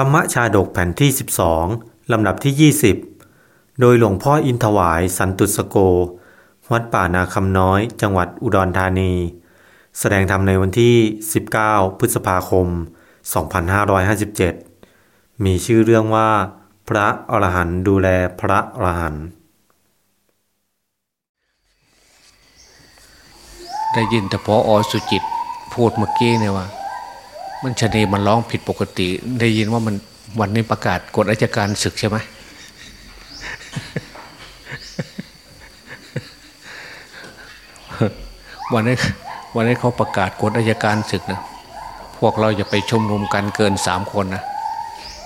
ธรรมชาดกแผ่นที่ 12 ลำดับที่ 20 โดยหลวงพ่ออินถวายสันตุสโก วัดป่านาคำน้อย จังหวัดอุดรธานี แสดงธรรมในวันที่ 19 พฤษภาคม 2557 มีชื่อเรื่องว่า พระอรหันต์ดูแลพระอรหันต์ได้ยินแต่พออสุจิตพูดเมื่อกี้เนี่ยว่า มันชนีมันร้องผิดปกติ ได้ยินว่ามันวันนี้ประกาศกฎราชการศึกใช่ไหมวันนี้วันนี้เขาประกาศกฎราชการศึกนะพวกเราจะไปชุมนุมกันเกินสามคนนะ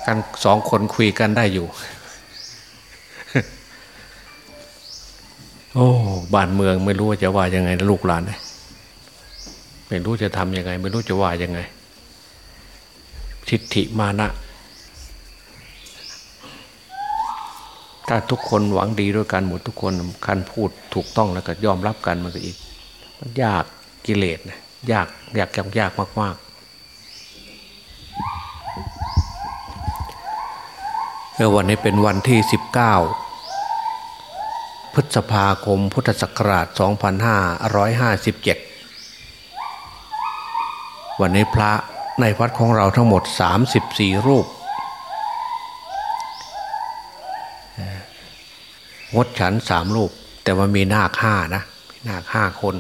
กันสองคนคุยกันได้อยู่ โอ้บ้านเมืองไม่รู้จะว่ายังไงนะลูกหลานเลยไม่รู้จะทำยังไง ไม่รู้จะว่ายังไง ทิฏฐิมานะ ถ้าทุกคนหวังดีด้วยกันหมดทุกคนคันพูดถูกต้องแล้วก็ยอมรับกันมันก็อีกมันยากกิเลสนะยากยากยากยากมากๆเออวันนี้เป็นวันที่สิบเก้าพฤษภาคมพุทธศักราช 2557 วันนี้พระ ในวัดของเราทั้งหมด 34 รูปงดฉันสามรูป แต่ว่ามีนาคห้านะนาคห้าคน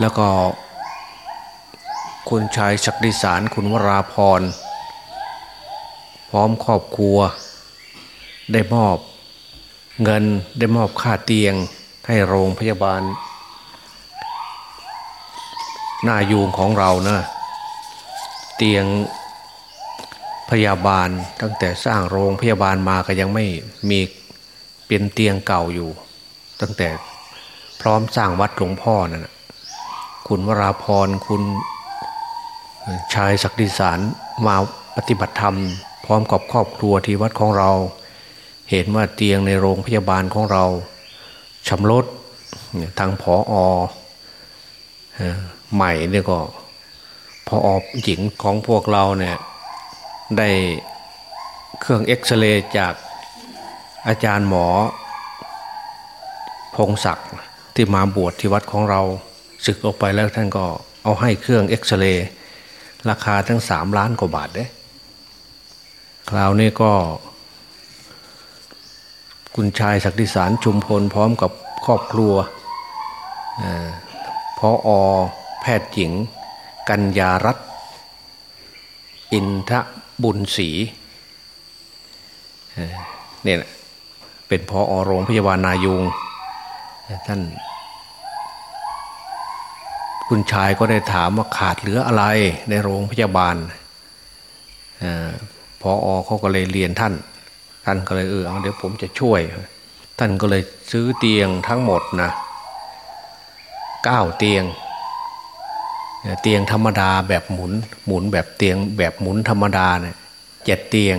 แล้วก็ คุณชายศักดิสารคุณวราพร พร้อมครอบครัว ได้มอบเงินได้มอบค่าเตียงให้โรงพยาบาล หน้ายูงของเรานะเตียงพยาบาลตั้งแต่สร้างโรงพยาบาลมาก็ยังไม่มีเป็นเตียงเก่าอยู่ ตั้งแต่พร้อมสร้างวัดหลวงพ่อนั่นนะคุณวราพรคุณชายศักดิสารมาปฏิบัติธรรม พร้อมกับครอบครัวที่วัดของเรา เห็นว่าเตียงในโรงพยาบาลของเราชำรุดทางผออ ใหม่เนี่ยก็พออหญิงของพวกเราเนี่ยได้เครื่องเอ็กซเรย์จากอาจารย์หมอ พงศักดิ์ที่มาบวชที่วัดของเราศึกออกไปแล้วท่านก็เอาให้เครื่องเอ็กซเรย์ราคาทั้งสามล้านกว่าบาทเด้คราวนี้ก็ คุณชายศักดิสารชุมพลพร้อมกับครอบครัวพออ แพทย์หญิง กัญญารัตน์อินทบุญศรีเนี่ยเป็นพออโรงพยาบาลนายุงท่านคุณชายก็ได้ถามว่าขาดเหลืออะไรในโรงพยาบาลอพออเขาก็เลยเรียนท่าน ท่านก็เลยเออเอาเดี๋ยวผมจะช่วย ท่านก็เลยซื้อเตียงทั้งหมดนะเก้าเตียง เตียงธรรมดาแบบหมุนหมุนแบบเตียงแบบหมุนธรรมดาเนี่ยเจ็ดเตียง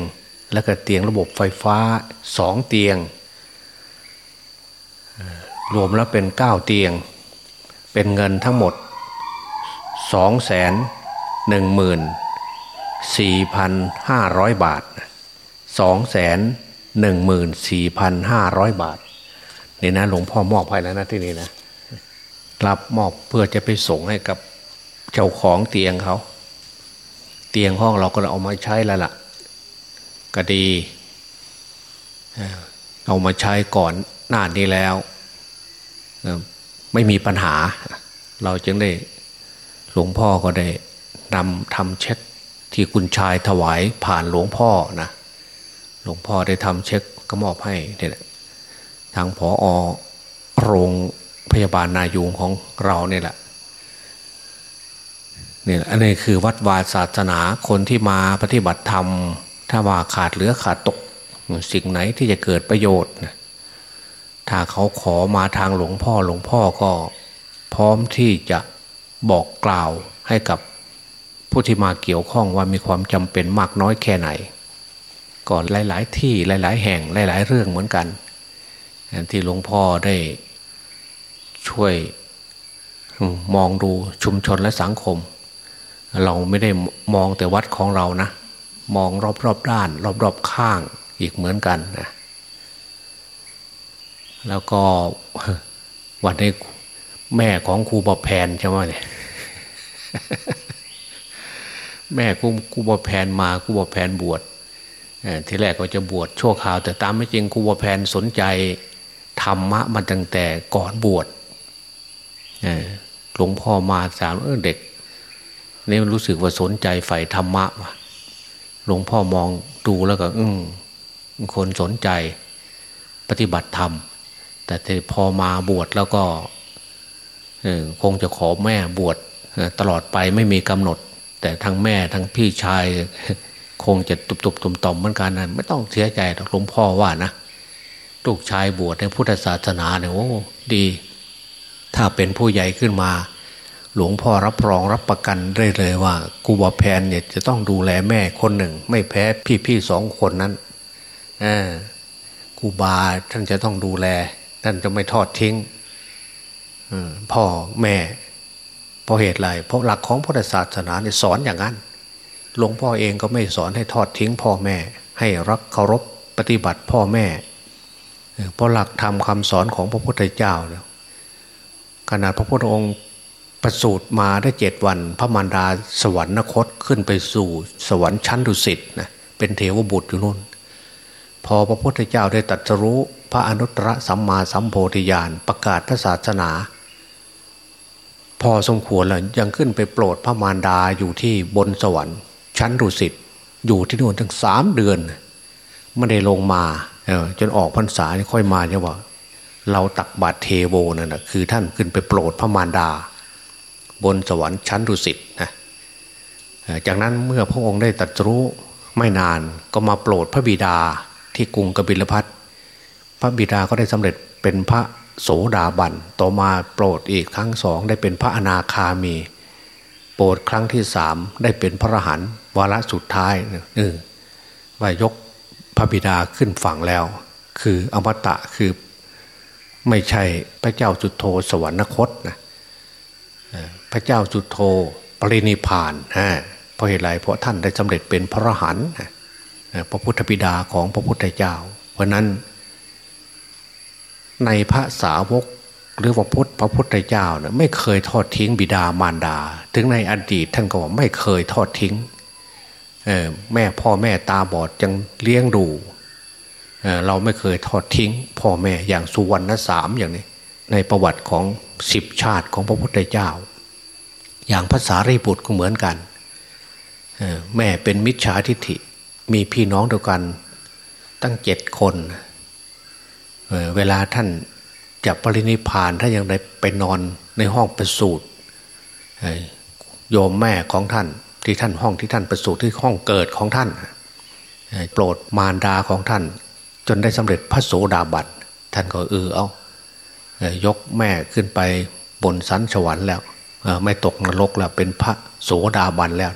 แล้วก็เตียงระบบไฟฟ้าสองเตียง รวมแล้วเป็นเก้าเตียง เป็นเงินทั้งหมดสองแสนหนึ่งหมื่นสี่พันห้าร้อยบาทสองแสนหนึ่งหมื่นสี่พันห้าร้อยบาทนี่นะหลวงพ่อมอบให้แล้วนะที่นี่นะรับมอบเพื่อจะไปส่งให้กับ เจ้าของเตียงเขา เตียงห้องเราก็เอามาใช้แล้วล่ะ ก็ดี เอามาใช้ก่อนหน้านี้แล้ว ไม่มีปัญหา เราจึงได้หลวงพ่อก็ได้นำทำเช็คที่คุณชายถวายผ่านหลวงพ่อนะ หลวงพ่อได้ทำเช็คก็มอบให้เนี่ยทางผออโรงพยาบาลนายูงของเราเนี่ยแหละ นี่อันนี้คือวัดวาศาสนาคนที่มาปฏิบัติธรรม ถ้าว่าขาดเหลือขาดตก สิ่งไหนที่จะเกิดประโยชน์ถ้าเขาขอมาทางหลวงพ่อหลวงพ่อก็พร้อมที่จะบอกกล่าวให้กับผู้ที่มาเกี่ยวข้องว่ามีความจำเป็นมากน้อยแค่ไหน ก่อนหลาย ๆ ที่หลาย ๆ แห่งหลาย ๆ เรื่องเหมือนกัน ที่หลวงพ่อได้ช่วยมองดูชุมชนและสังคม เราไม่ได้มองแต่วัดของเรานะ มองรอบรอบด้าน รอบรอบข้างอีกเหมือนกันนะแล้วก็วันนี้แม่ของครูบอแพนใช่ไหมเนี่ยแม่ครูครูบอแพนมาครูบอแพนบวชทีแรกก็จะบวชชั่วคราว แต่ตามไม่จริงครูบอแพนสนใจธรรมะมันตั้งแต่ก่อนบวชหลวงพ่อมาสามเออเด็ก นี่มันรู้สึกว่าสนใจใฝ่ธรรมะว่ะหลวงพ่อมองดูแล้วก็ อืมคนสนใจปฏิบัติธรรม แต่พอมาบวชแล้วก็คงจะขอแม่บวชตลอดไปไม่มีกำหนด แต่ทั้งแม่ทั้งพี่ชาย คงจะตุบตุบตุ่มต่อมเหมือนกันนะไม่ต้องเสียใจหลวงพ่อว่านะลูกชายบวชในพุทธศาสนาเนี่ยโอ้ดี ถ้าเป็นผู้ใหญ่ขึ้นมา หลวงพ่อรับรองรับประกันได้เลยว่ากูบาแพนเนี่ยจะต้องดูแลแม่คนหนึ่ง ไม่แพ้พี่ๆสองคนนั้นกูบาท่านจะต้องดูแล ท่านจะไม่ทอดทิ้งพ่อแม่เพราะเหตุไรเพราะหลักของพุทธศาสนาเนี่ยสอนอย่างนั้นหลวงพ่อเองก็ไม่สอนให้ทอดทิ้งพ่อแม่ ให้รักเคารพปฏิบัติพ่อแม่เพราะหลักธรรมคาสอนของพระพุทธเจ้าเนี่ยขนาดพระพุทธองค์ ประสูติมาได้เจ็ดวัน พระมารดาสวรรคตขึ้นไปสู่สวรรค์ชั้นดุสิตนะเป็นเทวบุตรอยู่นู่น พอพระพุทธเจ้าได้ตรัสรู้พระอนุตตรสัมมาสัมโพธิญาณประกาศพระศาสนา พอสมควรแล้วยังขึ้นไปโปรดพระมารดาอยู่ที่บนสวรรค์ ชั้นดุสิตอยู่ที่นู่นทั้งสามเดือนไม่ได้ลงมาจนออกพรรษาค่อยมาเนี่ยว่า เราตักบาตรเทโวนั่นนะคือท่านขึ้นไปโปรดพระมารดา บนสวรรค์ชั้นดุสิตนะจากนั้นเมื่อพระองค์ได้ตรัสรู้ไม่นานก็มาโปรดพระบิดาที่กรุงกบิลพัทพระบิดาก็ได้สำเร็จเป็นพระโสดาบันต่อมาโปรดอีกครั้งสองได้เป็นพระอนาคามี โปรดครั้งที่สามได้เป็นพระอรหันต์วาระสุดท้ายเออว่ายกพระบิดาขึ้นฝั่งแล้ว คืออมตะคือไม่ใช่พระเจ้าจุดโทสวรรคตนะ พระเจ้าจุดโทปรินิพานฮะเพราะเหตุไรเพราะท่านได้สำเร็จเป็นพระอรหันต์พระพุทธบิดาของพระพุทธเจ้า เพราะนั้น ในพระสาวกหรือว่าพุทธพระพุทธเจ้าเนี่ยไม่เคยทอดทิ้งบิดามารดา ถึงในอดีตท่านก็ว่าไม่เคยทอดทิ้งแม่พ่อแม่ตาบอดยังเลี้ยงดูเเราไม่เคยทอดทิ้ง พ่อแม่อย่างสุวรรณสามอย่างนี้ ในประวัติของสิบชาติของพระพุทธเจ้า อย่างภาษารีบุตรก็เหมือนกัน แม่เป็นมิจฉาทิฐิ มีพี่น้องเดียวกันตั้งเจ็ดคนเเวลาท่านจะปรินิพานถ้ายังได้ไปนอนในห้องประสูตรโยมแม่ของท่านที่ท่านห้องที่ท่านประสูติที่ห้องเกิดของท่าน โปรดมารดาของท่าน จนได้สำเร็จพระโสดาบันท่านก็เออเอายกแม่ขึ้นไปบนสันสวรรค์แล้ว ไม่ตกนรกแล้วเป็นพระโสดาบันแล้ว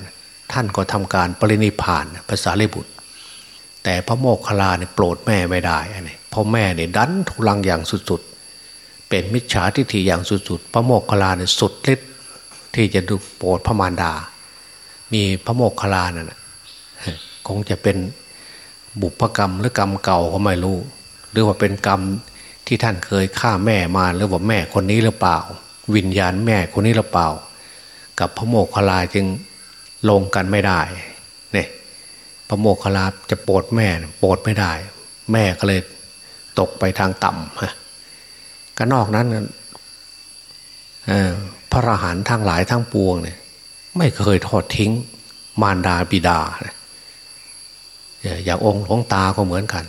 ท่านก็ทำการปรินิพานภาษาเลบุตร แต่พระโมกขลาเนี่ยโปรดแม่ไม่ได้อันนี้เพราะแม่เนี่ยดันทุลังอย่างสุดๆ เป็นมิจฉาทิฏฐิอย่างสุดๆ พระโมกขลาเนี่ยสุดฤทธิ์ที่จะดูโปรดพระมารดา มีพระโมกขลานี่ยคงจะเป็นบุพกรรมหรือกรรมเก่าก็ไม่รู้ หรือว่าเป็นกรรมที่ท่านเคยฆ่าแม่มาหรือว่าแม่คนนี้หรือเปล่า วิญญาณแม่คนนี้หรือเปล่า กับพระโมกขลาจึงลงกันไม่ได้เนี่ยพระโมคคัลลาจะโปรดแม่โปรดไม่ได้ แม่ก็เลยตกไปทางต่ำฮะก็นอกนั้นพระอรหันต์ทั้งหลายทั้งปวงเนี่ยไม่เคยทอดทิ้งมารดาบิดา อย่างองค์หลวงตาก็เหมือนกัน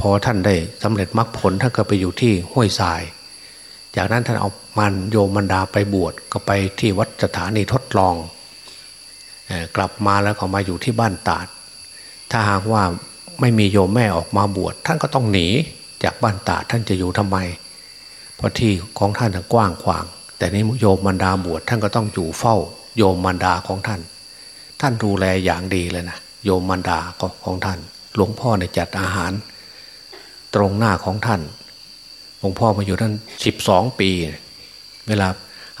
พอท่านได้สำเร็จมรรคผลท่านก็ไปอยู่ที่ห้วยทราย จากนั้นท่านเอามันโยมันดาไปบวชก็ไปที่วัดสถานีทดลอง กลับมาแล้วก็มาอยู่ที่บ้านตาด ถ้าหากว่าไม่มีโยมแม่ออกมาบวชท่านก็ต้องหนีจากบ้านตาดท่านจะอยู่ทำไม เพราะที่ของท่านกว้างขวาง แต่นี้โยมันดาบวชท่านก็ต้องอยู่เฝ้า โยมันดาของท่าน ท่านดูแลอย่างดีเลยนะโยมมันดาของท่าน หลวงพ่อเนี่ยจัดอาหาร ตรงหน้าของท่าน หลวงพ่อมาอยู่ท่านสิบสองปี เวลา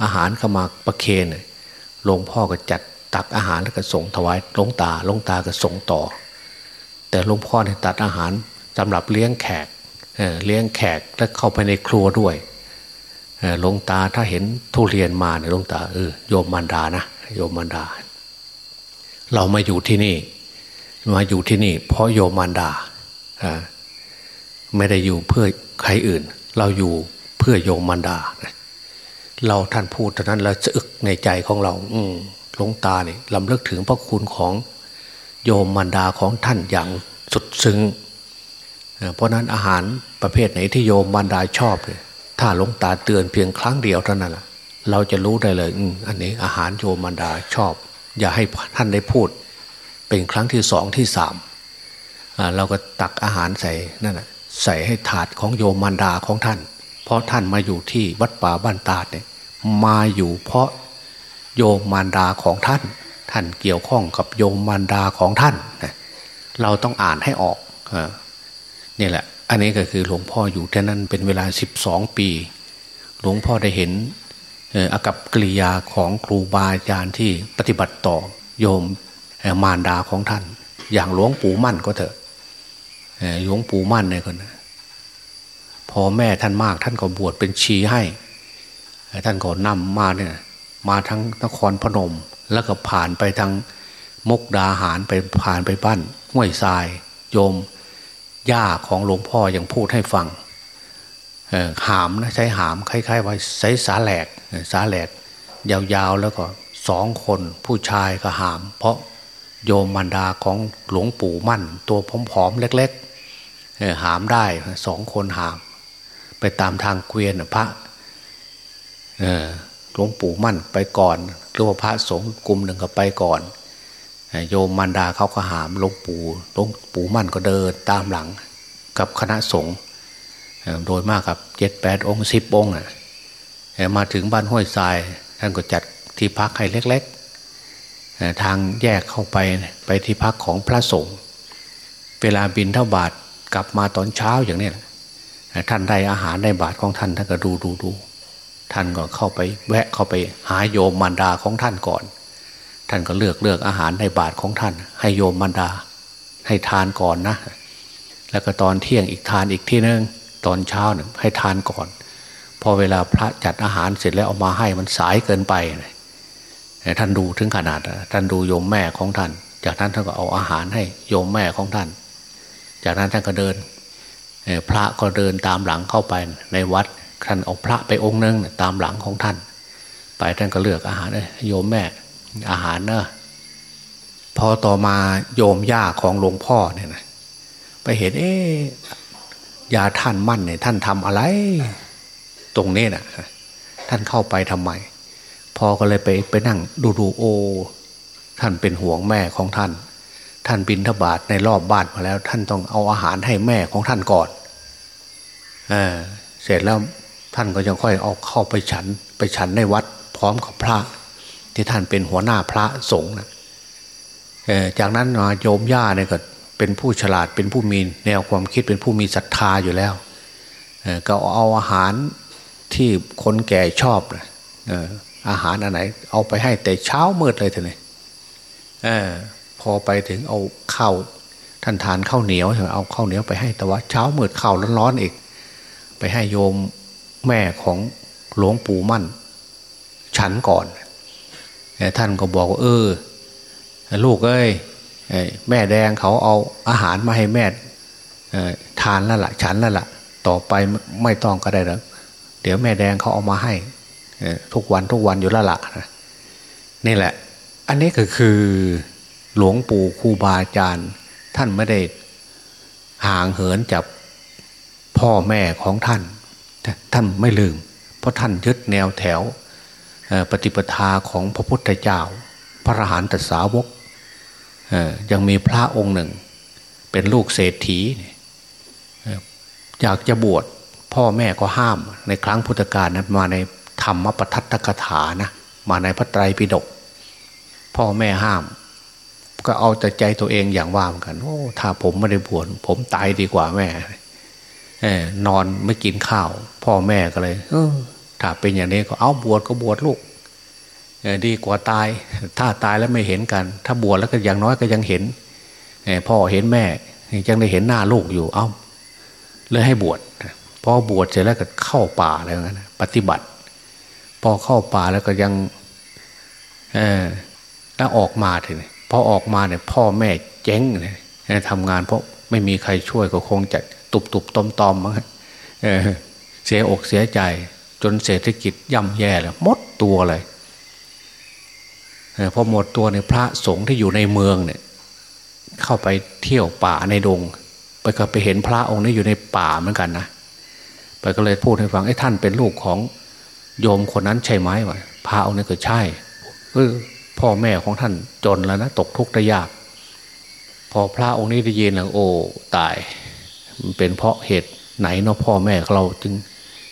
อาหารเข้ามาประเคนหลวงพ่อก็จัดตักอาหารแล้วก็ส่งถวายหลวงตาหลวงตาก็ส่งต่อ แต่หลวงพ่อเนี่ยตัดอาหารสำหรับเลี้ยงแขกเเลี้ยงแขกแล้วเข้าไปในครัวด้วยหลวงตาถ้าเห็นทุเรียนมาเนี่ยหลวงตาเออโยมมันดานะโยมมันดา เรามาอยู่ที่นี่ มาอยู่ที่นี่ เพราะโยมมันดาไม่ได้อยู่เพื่อใครอื่น เราอยู่เพื่อโยมมันดา เราท่านพูดเท่านั้นแล้วจะอึกในใจของเรา อืหลวงตาเนี่ยลำเลิกถึงพระคุณของโยมมันดาของท่านอย่างสุดซึ้งเพราะนั้นอาหารประเภทไหนที่โยมมันดาชอบเนี่ยถ้าหลวงตาเตือนเพียงครั้งเดียวเท่านั้นแหละเราจะรู้ได้เลยอ,อันนี้อาหารโยมมันดาชอบ อย่าให้ท่านได้พูด เป็นครั้งที่สองที่สามเราก็ตักอาหารใส่นั่นแหะ ใส่ให้ถาดของโยมมันดาของท่าน เพราะท่านมาอยู่ที่วัดป่าบ้านตาดเนี่ยมาอยู่เพราะโยมมารดาของท่าน ท่านเกี่ยวข้องกับโยมมารดาของท่าน เราต้องอ่านให้ออกนี่แหละ อันนี้ก็คือหลวงพ่ออยู่ที่นั่นเป็นเวลาสิบสองปี หลวงพ่อได้เห็นอากับกิริยาของครูบาอาจารย์ที่ปฏิบัติต่อโยมมารดาของท่าน อย่างหลวงปู่มั่นก็เถอะ หลวงปู่มั่นเนี่ยคนพอแม่ท่านมากท่านก็บวชเป็นชีให้ท่านก็นำมาเนี่ยมาทั้งนครพนม แล้วก็ผ่านไปทางมกดาหารไปผ่านไปบ้านห้วยทราย โยมย่าของหลวงพ่อยังพูดให้ฟังหามนะใช้หามคล้ายๆว่าใช้สาแหลกสาแหลก ยาวๆแล้วก็สองคนผู้ชายก็หาม เพราะโยมมันดาของหลวงปู่มั่น ตัวผอมๆเล็กๆ หามได้สองคนหาม ไปตามทางเกวียนพระหลวงปู่มั่นไปก่อนหรือว่าพระสงฆ์กลุ่มหนึ่งก็ไปก่อน โยมมันดาเขาก็หามหลวงปู่หลวงปู่มั่นก็เดินตามหลังกับคณะสงฆ์โดยมากกับเจ็ดแปดองค์สิบองค์มาถึงบ้านห้วยทรายท่านก็จัดที่พักให้เล็กๆทางแยกเข้าไปไปที่พักของพระสงฆ์เวลาบินเท่าบาท กลับมาตอนเช้าอย่างนี้ท่านได้อาหารในบาทของท่านท่านก็ดูดูดูท่านก็เข้าไปแวะเข้าไปหาโยมมารดาของท่านก่อน ท่านก็เลือกเลือกอาหารในบาทของท่าน ให้โยมมารดา ให้ทานก่อนนะ แล้วก็ตอนเที่ยงอีกทานอีกที่นึงตอนเช้าหนึ่งให้ทานก่อน พอเวลาพระจัดอาหารเสร็จแล้วเอามาให้มันสายเกินไปท่านดูถึงขนาดท่านดูโยมแม่ของท่าน จากนั้นท่านก็เอาอาหารให้โยมแม่ของท่าน จากนั้นท่านก็เดินพระก็เดินตามหลังเข้าไปในวัดท่านเอาพระไปองค์นึงตามหลังของท่าน ไปท่านก็เลือกอาหารเลยโยมแม่อาหารเนอะพอต่อมาโยมย่าของหลวงพ่อเนี่ยนะไปเห็นเอ๊ยาท่านมั่นเนี่ยท่านทำอะไร ตรงนี้นะ่ะ ท่านเข้าไปทำไมพอก็เลยไปไปนั่งดูดูโอ ท่านเป็นห่วงแม่ของท่าน ท่านบินทบาทในรอบบ้านมาแล้ว ท่านต้องเอาอาหารให้แม่ของท่านก่อนเออเสร็จแล้วท่านก็ยังค่อยเอาเข้าไปฉัน ไปฉันในวัด พร้อมกับพระ ที่ท่านเป็นหัวหน้าพระสงฆ์นะจากนั้นโยมย่าเนี่ยก็เป็นผู้ฉลาดเป็นผู้มีแนวความคิดเป็นผู้มีศรัทธาอยู่แล้วก็เอาอาหารที่คนแก่ชอบอาหารอันไหน เอาไปให้แต่เช้ามืดเลยทีนี้ พอไปถึงเอาข้าวท่านทานข้าวเหนียวเอาข้าวเหนียวไปให้แต่ว่าเช้ามืดข้าวร้อนๆอีก ไปให้โยมแม่ของหลวงปู่มั่น ฉันก่อนท่านก็บอกว่าเออ ลูกเอ้ยแม่แดงเขาเอาอาหารมาให้แม่ทานแล้วละ่ะ ฉันแล้วละ่ะ ต่อไปไม่ต้องก็ได้แล้วเดี๋ยวแม่แดงเขาเอามาให้ทุกวันทุกวันอยู่แล้วละ่ะนี่แหละ อันนี้ก็คือ หลวงปู่ครูบาอาจารย์ ท่านไม่ได้ห่างเหินจากพ่อแม่ของท่าน ท่านไม่ลืม เพราะท่านยึดแนวแถวปฏิปทาของพระพุทธเจ้า พระอรหันตสาวกยังมีพระองค์หนึ่ง เป็นลูกเศรษฐีอยากจะบวชพ่อแม่ก็ห้ามในครั้งพุทธกาลนะมาในธรรมปทัตตกถานะมาในพระไตรปิฎกพ่อแม่ห้าม ก็เอาแต่ใจตัวเองอย่างว่าเหมือนกัน โอ้ ถ้าผมไม่ได้บวชผมตายดีกว่าแม่นอนไม่กินข้าว พ่อแม่ก็เลยเออถ้าเป็นอย่างนี้ก็เอาบวชก็บวชลูกดีกว่าตาย ถ้าตายแล้วไม่เห็นกัน ถ้าบวชแล้วก็อย่างน้อยก็ยังเห็นพ่อเห็นแม่ยังได้เห็นหน้าลูกอยู่ เอ้าเลยให้บวชพอบวชเสร็จแล้วก็เข้าป่าอะไรเงี้ยปฏิบัติ พอเข้าป่าแล้วก็ยังเออแล้วออกมาทีนี้ พอออกมาเนี่ยพ่อแม่เจ๊งเลยทำงานเพราะไม่มีใครช่วยก็คงจะตุบตุบตอมตอมมั้งเออเสียอกเสียใจ จนเศรษฐกิจย่ำแย่แล้วหมดตัวเลยพอหมดตัวในพระสงฆ์ที่อยู่ในเมืองเนี่ย เข้าไปเที่ยวป่าในดง ไปก็ไปเห็นพระองค์นี้อยู่ในป่าเหมือนกันนะไปก็เลยพูดให้ฟังไอ้ท่านเป็นลูกของโยมคนนั้นใช่ไหมวะพระองค์นี้ก็ใช่เออ พ่อแม่ของท่านจนแล้วนะตกทุกข์ได้ยาก พอพระองค์นี้ได้ยินแล้วโอ้ตาย มันเป็นเพราะเหตุไหนเนาะพ่อแม่เราจึง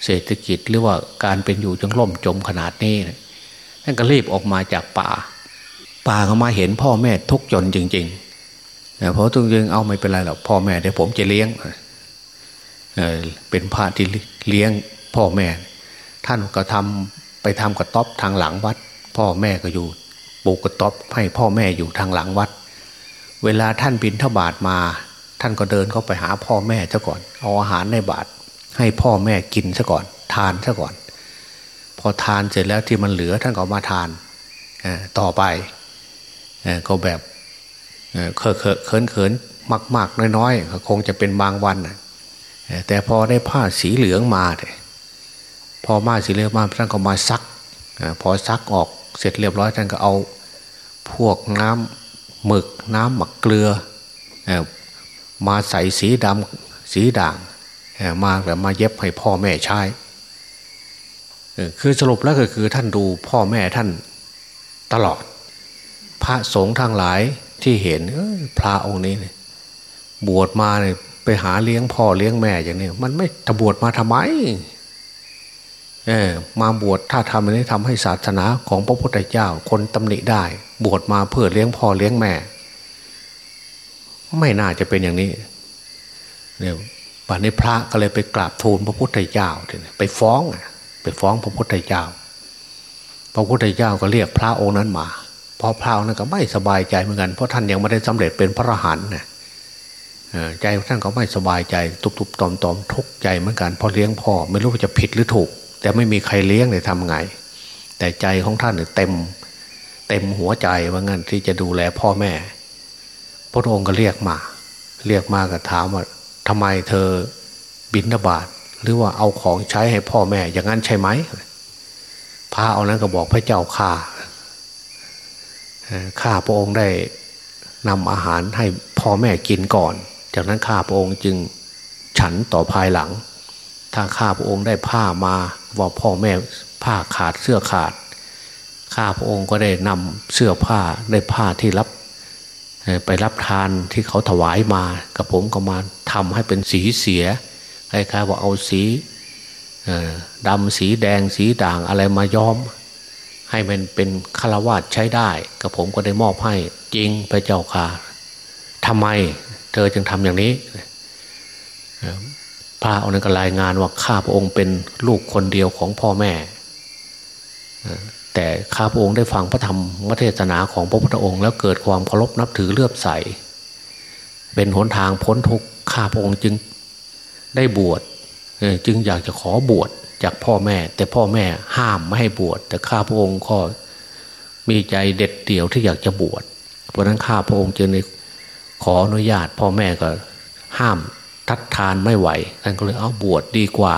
เศรษฐกิจหรือว่าการเป็นอยู่จึงล่มจมขนาดนี้ท่านก็รีบออกมาจากป่า ป่าเขามาเห็นพ่อแม่ทุกจนจริงๆเพราะตุงยิงเอาไม่เป็นไรหรอกพ่อแม่เดี๋ยวผมจะเลี้ยงเเป็นพระที่เลี้ยงพ่อแม่ ท่านก็ทำไปทำกระต๊อบทางหลังวัด พ่อแม่ก็อยู่ ปลูกกระต๊อบให้พ่อแม่อยู่ทางหลังวัด เวลาท่านบินทบาทมา ท่านก็เดินเข้าไปหาพ่อแม่ซะก่อน เอาอาหารในบาทให้พ่อแม่กินซะก่อน ทานซะก่อน พอทานเสร็จแล้วที่มันเหลือท่านก็มาทานต่อไปก็แบบเคอะเขินเขินมากมากน้อยๆคงจะเป็นบางวันแต่พอได้ผ้าสีเหลืองมาพอมาสีเหลืองมาท่านก็มาซัก พอซักออก เสร็จเรียบร้อยท่านก็เอาพวกน้ำหมึกน้ำหมักเกลือมาใส่สีดำสีด่างมาแบบมาเย็บให้พ่อแม่ใช้คือสรุปแล้วก็คือท่านดูพ่อแม่ท่านตลอด พระสงฆ์ทั้งหลายที่เห็นพระองค์นี้บวชมาเนี่ยไปหาเลี้ยงพ่อเลี้ยงแม่อย่างนี้มันไม่จะบวชมาทำไม เออมาบวชถ้าทำอันนี้ทำให้ศาสนาของพระพุทธเจ้า คนตำหนิได้ บวชมาเพื่อเลี้ยงพ่อเลี้ยงแม่ ไม่น่าจะเป็นอย่างนี้เนี่ยป่านนี้พระก็เลยไปกราบทูลพระพุทธเจ้าไปฟ้องไปฟ้องพระพุทธเจ้า พระพุทธเจ้าก็เรียกพระองค์นั้นมาพอพระองค์นั้นก็ไม่สบายใจเหมือนกันเพราะท่านยังไม่ได้สำเร็จเป็นพระอรหันต์นะใจท่านก็ไม่สบายใจตุบๆตอมๆทุกข์ใจเหมือนกันพอเลี้ยงพ่อไม่รู้ว่าจะผิดหรือถูก แต่ไม่มีใครเลี้ยงเลยทำไง แต่ใจของท่านเนี่ยเต็ม เต็มหัวใจว่างั้นที่จะดูแลพ่อแม่ พระองค์ก็เรียกมา เรียกมาก็ถามว่าทำไมเธอบินทบาทหรือว่าเอาของใช้ให้พ่อแม่ อย่างนั้นใช่ไหมพระเอานั้นก็บอกพระเจ้าข่าข้าพระองค์ได้นำอาหารให้พ่อแม่กินก่อน จากนั้นข้าพระองค์จึงฉันต่อภายหลัง ถ้าข้าพระองค์ได้ผ้ามา ว่าพ่อแม่ผ้าขาดเสื้อขาด ข้าพระองค์ก็ได้นำเสื้อผ้าได้ผ้าที่รับไปรับทานที่เขาถวายมากับผมก็มาทำให้เป็นสีเสียคล้ายๆว่าเอาสีดำสีแดงสีด่างอะไรมาย้อม ให้มันเป็นคาวาสใช้ได้กับผมก็ได้มอบให้จริงพระเจ้าค่ะทำไม เธอจึงทำอย่างนี้ พระองค์นั้นก็รายงานว่าข้าพระองค์เป็นลูกคนเดียวของพ่อแม่ แต่ข้าพระองค์ได้ฟังพระธรรมเทศนาของพระพุทธองค์ แล้วเกิดความเคารพนับถือเลื่อมใส เป็นหนทางพ้นทุกข์ข้าพระองค์จึงได้บวชจึงอยากจะขอบวชจากพ่อแม่ แต่พ่อแม่ห้ามไม่ให้บวชแต่ข้าพระองค์ก็มีใจเด็ดเดี่ยวที่อยากจะบวชเพราะนั้นข้าพระองค์จึงขออนุญาตพ่อแม่ก็ห้าม ทัดทานไม่ไหวท่านก็เลยเอาบวชดีกว่า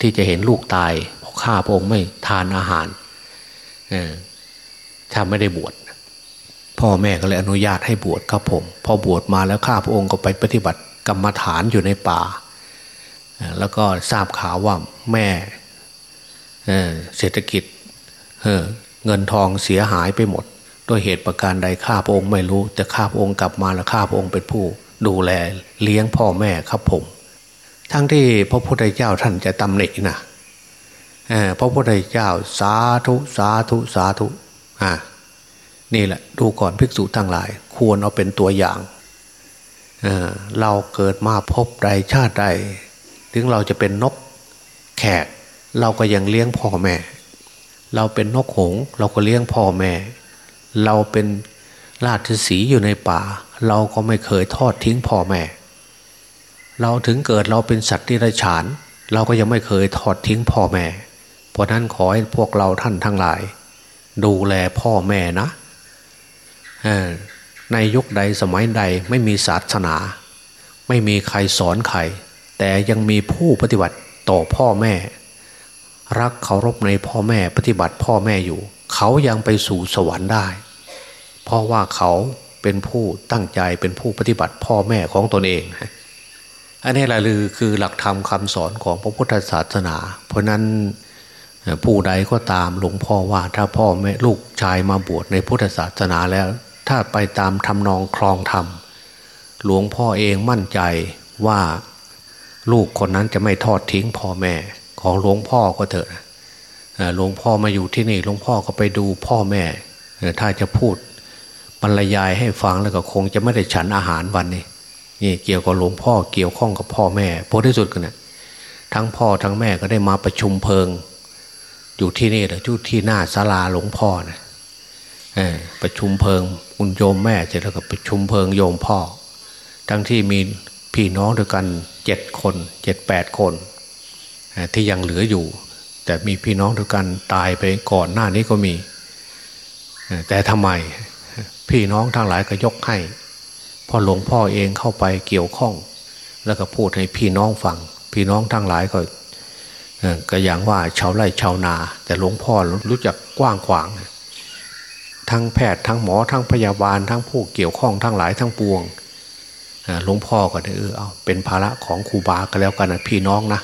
ที่จะเห็นลูกตายเพราะข้าพระองค์ไม่ทานอาหารถ้าไม่ได้บวชพ่อแม่ก็เลยอนุญาตให้บวชครับผม พอบวชมาแล้วข้าพระองค์ก็ไปปฏิบัติกรรมฐานอยู่ในป่า แล้วก็ทราบข่าวว่าแม่เศรษฐกิจเงินทองเสียหายไปหมดด้วยเหตุประการใดข้าพระองค์ไม่รู้ แต่ข้าพระองค์กลับมาแล้วข้าพระองค์เป็นผู้ ดูแลเลี้ยงพ่อแม่ครับผม ทั้งที่พระพุทธเจ้าท่านจะตำหนินะพระพุทธเจ้าสาธุสาธุสาธุอ่านี่แหละดูก่อนภิกษุทั้งหลาย ควรเอาเป็นตัวอย่างเเราเกิดมาพบใดชาติใด ถึงเราจะเป็นนกแขก เราก็ยังเลี้ยงพ่อแม่ เราเป็นนกหง เราก็เลี้ยงพ่อแม่ เราเป็น ราชสีอยู่ในป่า เราก็ไม่เคยทอดทิ้งพ่อแม่ เราถึงเกิดเราเป็นสัตว์ที่ไรฉาน เราก็ยังไม่เคยทอดทิ้งพ่อแม่ เพราะนั้นขอให้พวกเราท่านทั้งหลาย ดูแลพ่อแม่นะในยุคใดสมัยใดไม่มีศาสนา ไม่มีใครสอนใคร แต่ยังมีผู้ปฏิบัติต่อพ่อแม่ รักเคารพในพ่อแม่ปฏิบัติพ่อแม่อยู่ เขายังไปสู่สวรรค์ได้ เพราะว่าเขาเป็นผู้ตั้งใจเป็นผู้ปฏิบัติพ่อแม่ของตนเอง อันนี้แหละลือคือหลักธรรมคำสอนของพระพุทธศาสนา เพราะนั้นผู้ใดก็ตามหลวงพ่อว่าถ้าพ่อแม่ลูกชายมาบวชในพุทธศาสนาแล้ว ถ้าไปตามทำนองครองธรรม หลวงพ่อเองมั่นใจว่าลูกคนนั้นจะไม่ทอดทิ้งพ่อแม่ของหลวงพ่อก็เถอะหลวงพ่อมาอยู่ที่นี่หลวงพ่อก็ไปดูพ่อแม่ ถ้าจะพูด บรรยายให้ฟังแล้วก็คงจะไม่ได้ฉันอาหารวันนี้นี่เกี่ยวกับหลวงพ่อเกี่ยวข้องกับพ่อแม่พอที่สุดกันนะทั้งพ่อทั้งแม่ก็ได้มาประชุมเพลิง อยู่ที่นี่แหละที่ที่หน้าศาลาหลวงพ่อนะประชุมเพลิงคุณโยมแม่เสร็จแล้วก็ประชุมเพลิงโยมพ่อ ทั้งที่มีพี่น้องด้วยกันเจ็ดคนเจ็ดแปดคนที่ยังเหลืออยู่ แต่มีพี่น้องด้วยกันตายไปก่อนหน้านี้ก็มี แต่ทำไม พี่น้องทั้งหลายก็ยกให้พอหลวงพ่อเองเข้าไปเกี่ยวข้อง แล้วก็พูดให้พี่น้องฟัง พี่น้องทั้งหลายก็ก็อย่างว่าชาวไร่ชาวนา แต่หลวงพ่อรู้จักกว้างขวาง ทั้งแพทย์ทั้งหมอทั้งพยาบาลทั้งผู้เกี่ยวข้องทั้งหลายทั้งปวงหลวงพ่อก็เออเอาเป็นภาระของครูบาก็แล้วกันนะพี่น้องนะ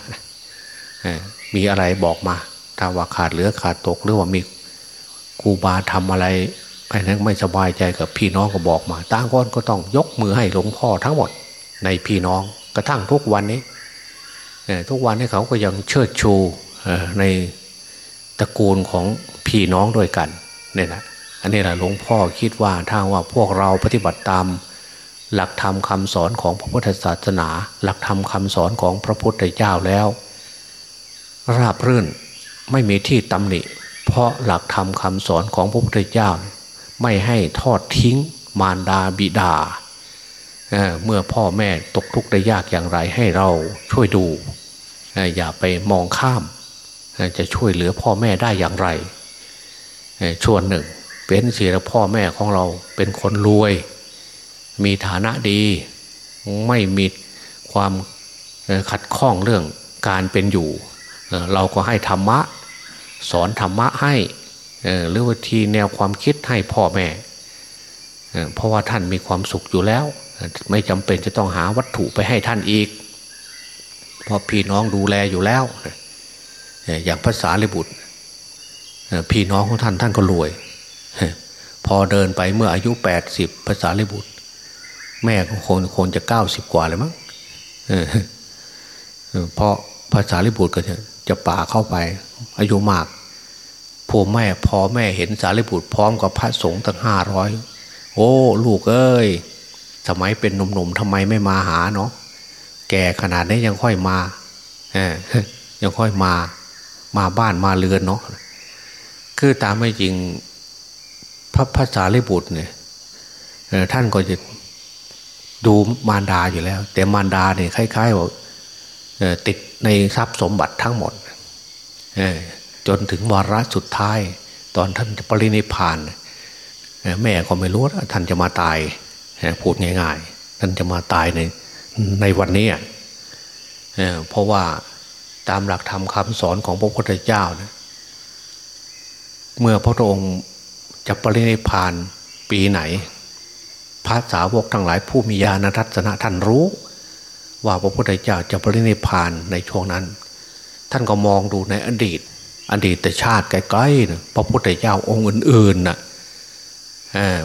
มีอะไรบอกมา ถ้าว่าขาดเหลือขาดตกหรือว่ามีครูบาทำอะไร ไปนั้นไม่สบายใจกับพี่น้องก็บอกมาต่างคนก็ต้องยกมือให้หลวงพ่อทั้งหมดในพี่น้องกระทั่งทุกวันนี้ทุกวันนี้เขาก็ยังเชิดชูในตระกูลของพี่น้องด้วยกันเนี่ยนะอันนี้แหละหลวงพ่อคิดว่าถ้าว่าพวกเราปฏิบัติตามหลักธรรมคาสอนของพระพุทธศาสนา หลักธรรมคาสอนของพระพุทธเจ้าแล้ว ราบรื่นไม่มีที่ตำหนิ เพราะหลักธรรมคาสอนของพระพุทธเจ้า ไม่ให้ทอดทิ้งมารดาบิดาเเมื่อพ่อแม่ตกทุกข์ได้ยากอย่างไรให้เราช่วยดูอย่าไปมองข้ามจะช่วยเหลือพ่อแม่ได้อย่างไรชวนหนึ่ง เป็นเสียพ่อแม่ของเราเป็นคนรวย มีฐานะดี ไม่มีความขัดข้องเรื่องการเป็นอยู่ เราก็ให้ธรรมะ สอนธรรมะให้ หรือวิธีแนวความคิดให้พ่อแม่เพราะว่าท่านมีความสุขอยู่แล้ว ไม่จำเป็นจะต้องหาวัตถุไปให้ท่านอีกเพราะพี่น้องดูแลอยู่แล้ว อย่างภาษาลิบุตร พี่น้องของท่านท่านก็รวย พอเดินไปเมื่ออายุแปดสิบภาษาลิบุตร แม่ของคนคนจะเก้าสิบกว่าเลยมั้งเพราะภาษาลิบุตรก็จะจะป่าเข้าไป อายุมาก พ่อแม่พอแม่เห็นสารีบุตรพร้อมกับพระสงฆ์ตั้งห้าร้อยโอ้ ลูกเอ้ยสมัยเป็นหนุ่มๆทำไมไม่มาหาเนาะแก่ขนาดนี้ยังค่อยมาเอยังค่อยมา มาบ้านมาเรือนเนาะคือตามไม่จริงพระภาษาลิบุตรเนี่ยท่านก็จะดูมารดาอยู่แล้ว แต่มารดาเนี่ยคล้ายๆว่าติดในทรัพย์สมบัติทั้งหมด จนถึงวาระสุดท้าย ตอนท่านจะปรินิพาน แม่ก็ไม่รู้ว่าท่านจะมาตายพูดง่าย ๆ ท่านจะมาตายในในวันนี้เพราะว่าตามหลักธรรมคำสอนของพระพุทธเจ้านะเมื่อพระองค์จะปรินิพานปีไหน พระสาวกทั้งหลายผู้มีญาณทัศนะท่านรู้ ว่าพระพุทธเจ้าจะปรินิพานในช่วงนั้น ท่านก็มองดูในอดีต อดีตชาติใกล้ๆนะพระพุทธเจ้าองค์อื่นๆนะ่ะ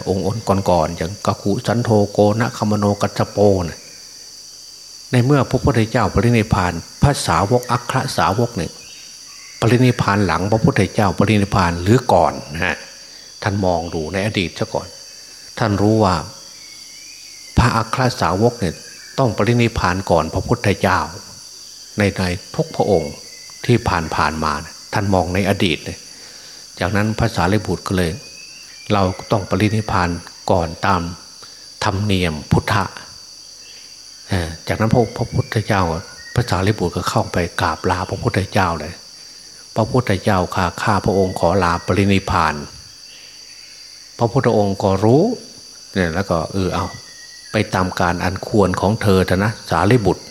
องค์ก่อนๆอย่างกกุสันโธโกนะคมโนกัจโปนะในเมื่อพระพุทธเจ้าปรินิพานพระสาวกอัครสาวกเนี่ยปรินิพานหลังพระพุทธเจ้าปรินิพานหรือก่อนนะฮะท่านมองดูในอดีตซะก่อน ท่านรู้ว่า พระอัครสาวกเนี่ยต้องปรินิพานก่อนพระพุทธเจ้า ในในทุกพระองค์ที่ผ่านผ่านมา ท่านมองในอดีตเนี่ยจากนั้นภาษาลิบุตรก็เลย เราต้องปรินิพานก่อนตามธรรมเนียมพุทธะจากนั้นพระพระพุทธเจ้าภาษาลิบุตรก็เข้าไปกราบลาพระพุทธเจ้าเลย พระพุทธเจ้าข้าข้าพระองค์ขอลาปรินิพาน พระพุทธองค์ก็รู้เนี่ยแล้วก็เออเอาไปตามการอันควรของเธอเถอะนะสารีบุตร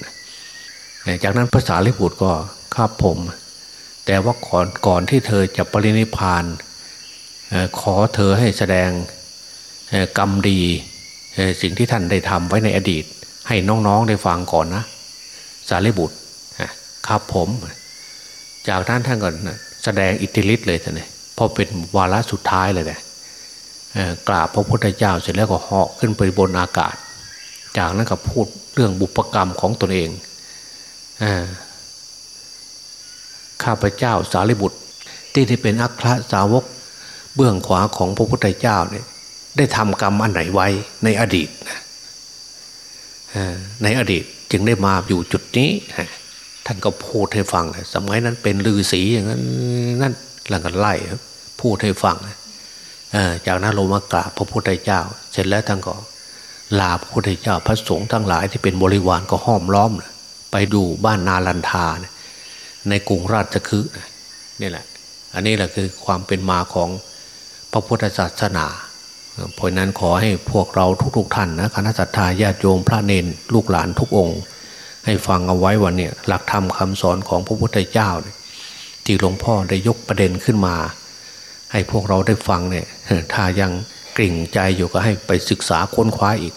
จากนั้นภาษาลิบุตรก็ข้าผม แต่ว่าก่อนก่อนที่เธอจะปรินิพานขอเธอให้แสดงกรรมดีสิ่งที่ท่านได้ทำไว้ในอดีต ให้น้องๆได้ฟังก่อนนะ สารีบุตรครับผม จากนั้นท่านก็แสดงอิทธิฤทธิ์เลยท่านเลยพอเป็นวาระสุดท้ายเลยเนี่ยกราบพระพุทธเจ้าเสร็จแล้วก็เหาะขึ้นไปบนอากาศ จากนั้นก็พูดเรื่องบุพกรรมของตนเองอ ข้าพเจ้าสารีบุตร ที่ที่เป็นอัครสาวกเบื้องขวาของพระพุทธเจ้าเนี่ยได้ทำกรรมอันไหนไว้ในอดีตในอดีตจึงได้มาอยู่จุดนี้ท่านก็พูดให้ฟังสมัยนั้นเป็นลือศีอย่างนั้นนั่นหลังกันไล่พูดให้ฟังจากนั้นลงมากราบพระพุทธเจ้า เสร็จแล้วท่านก็ลาพระพุทธเจ้าพระสงฆ์ทั้งหลายที่เป็นบริวารก็ห้อมล้อม ไปดูบ้านนาลันทา ในกรุงราชคฤห์นี่แหละ อันนี้แหละคือความเป็นมาของพระพุทธศาสนาเพราะนั้นขอให้พวกเราทุกๆท่านนะคณะสัตยาญาติโยมพระเนนลูกหลานทุกองค์ ให้ฟังเอาไว้วันนี้หลักธรรมคาสอนของพระพุทธเจ้าที่หลวงพ่อได้ยกประเด็นขึ้นมา ให้พวกเราได้ฟังเนี่ยถ้ายังกลิ่งใจอยู่ก็ให้ไปศึกษาค้นคว้าอีก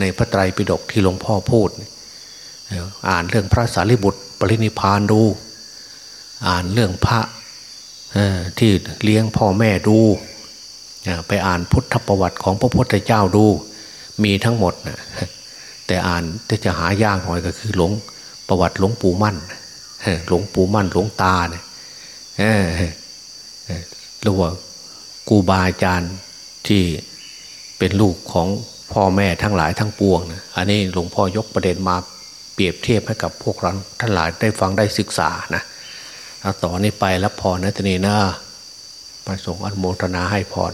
ในพระไตรปิฎกที่หลวงพ่อพูด อ่านเรื่องพระสารีบุตร ปรินิพานดู อ่านเรื่องพระที่เลี้ยงพ่อแม่ดู ไปอ่านพุทธประวัติของพระพุทธเจ้าดู มีทั้งหมดนะแต่อ่านที่จะหายากหน่อยก็คือหลวงประวัติหลวงปู่มั่นหลวงปู่มั่นหลวงตาเนี่ยหรือว่ากูบาอาจารย์ที่เป็นลูกของพ่อแม่ทั้งหลายทั้งปวงนะอันนี้หลวงพ่อยกประเด็นมา รียบเทียบให้กับพวกเราท่านหลายได้ฟังได้ศึกษานะต่อนนี้ไปรับพรนะทีนี้นะประสงค์อนโมทนาให้พร